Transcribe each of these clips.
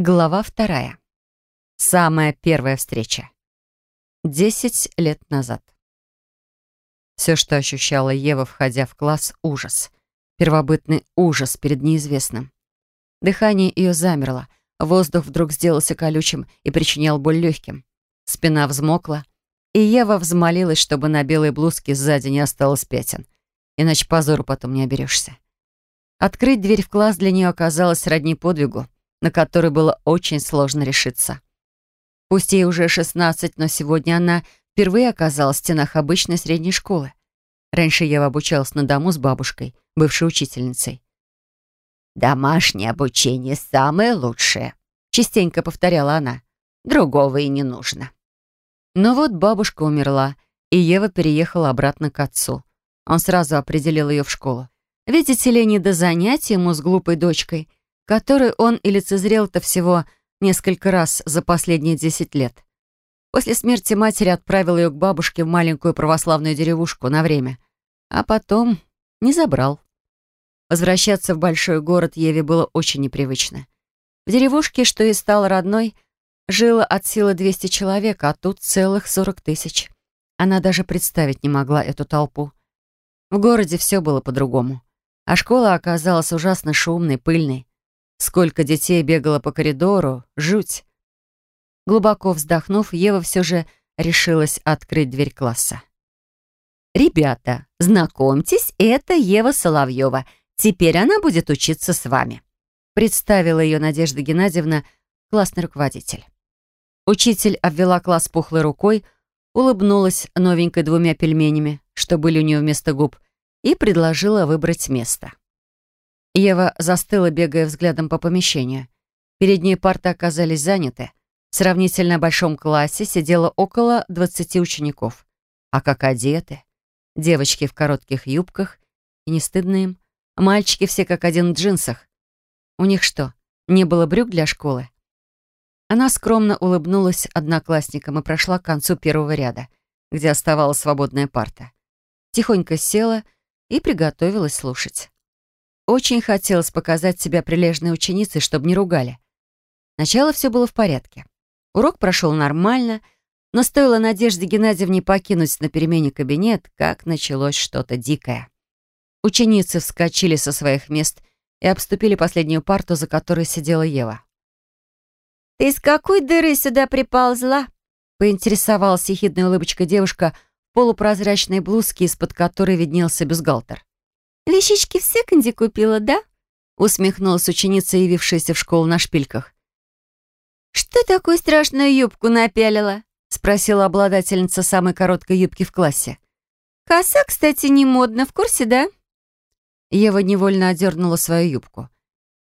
Глава вторая. Самая первая встреча. Десять лет назад. Все, что ощущала Ева, входя в класс, — ужас. Первобытный ужас перед неизвестным. Дыхание ее замерло. Воздух вдруг сделался колючим и причинял боль легким. Спина взмокла, и Ева взмолилась, чтобы на белой блузке сзади не осталось пятен. Иначе позору потом не оберешься. Открыть дверь в класс для нее оказалось сродни подвигу — на который было очень сложно решиться. Пусть ей уже 16, но сегодня она впервые оказалась в стенах обычной средней школы. Раньше Ева обучалась на дому с бабушкой, бывшей учительницей. «Домашнее обучение самое лучшее», — частенько повторяла она. «Другого и не нужно». Но вот бабушка умерла, и Ева переехала обратно к отцу. Он сразу определил ее в школу. Видите ли, не до занятий ему с глупой дочкой — который он и лицезрел-то всего несколько раз за последние десять лет. После смерти матери отправил ее к бабушке в маленькую православную деревушку на время, а потом не забрал. Возвращаться в большой город Еве было очень непривычно. В деревушке, что и стал родной, жило от силы 200 человек, а тут целых 40 тысяч. Она даже представить не могла эту толпу. В городе все было по-другому. А школа оказалась ужасно шумной, пыльной. Сколько детей бегало по коридору, жуть. Глубоко вздохнув, Ева все же решилась открыть дверь класса. «Ребята, знакомьтесь, это Ева Соловьева. Теперь она будет учиться с вами», представила ее Надежда Геннадьевна, классный руководитель. Учитель обвела класс пухлой рукой, улыбнулась новенькой двумя пельменями, что были у нее вместо губ, и предложила выбрать место. Ева застыла, бегая взглядом по помещению. Передние парты оказались заняты. В сравнительно большом классе сидело около 20 учеников. А как одеты? Девочки в коротких юбках. И не стыдно им. Мальчики все как один в джинсах. У них что, не было брюк для школы? Она скромно улыбнулась одноклассникам и прошла к концу первого ряда, где оставалась свободная парта. Тихонько села и приготовилась слушать. Очень хотелось показать себя прилежной ученицей, чтобы не ругали. Сначала все было в порядке. Урок прошел нормально, но стоило Надежде Геннадьевне покинуть на перемене кабинет, как началось что-то дикое. Ученицы вскочили со своих мест и обступили последнюю парту, за которой сидела Ева. «Ты из какой дыры сюда приползла?» поинтересовалась ехидной улыбочкой девушка в полупрозрачной блузке, из-под которой виднелся бюстгальтер. «Вещички в секонде купила, да?» усмехнулась ученица, явившаяся в школу на шпильках. «Что такую страшную юбку напялила?» спросила обладательница самой короткой юбки в классе. «Коса, кстати, не модна, в курсе, да?» Ева невольно одернула свою юбку.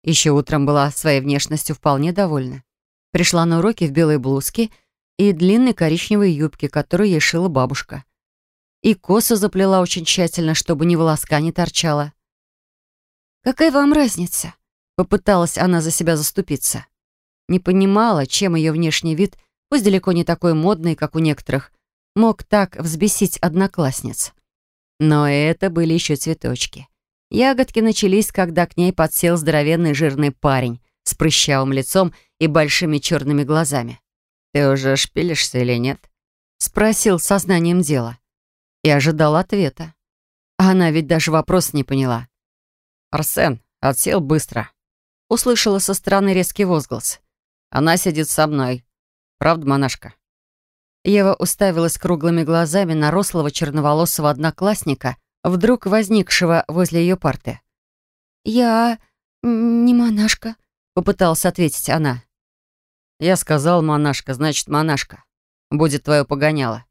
Еще утром была своей внешностью вполне довольна. Пришла на уроки в белой блузке и длинной коричневой юбке, которую ей шила бабушка. И косу заплела очень тщательно, чтобы ни волоска не торчала. «Какая вам разница?» — попыталась она за себя заступиться. Не понимала, чем ее внешний вид, пусть далеко не такой модный, как у некоторых, мог так взбесить одноклассниц. Но это были еще цветочки. Ягодки начались, когда к ней подсел здоровенный жирный парень с прыщавым лицом и большими черными глазами. «Ты уже шпилишься или нет?» — спросил сознанием дела и ожидал ответа. А она ведь даже вопрос не поняла. «Арсен, отсел быстро!» Услышала со стороны резкий возглас. «Она сидит со мной. Правда, монашка?» Ева уставилась круглыми глазами на рослого черноволосого одноклассника, вдруг возникшего возле ее парты. «Я не монашка», — попыталась ответить она. «Я сказал монашка, значит монашка. Будет твое погоняло.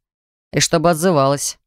И чтобы отзывалась.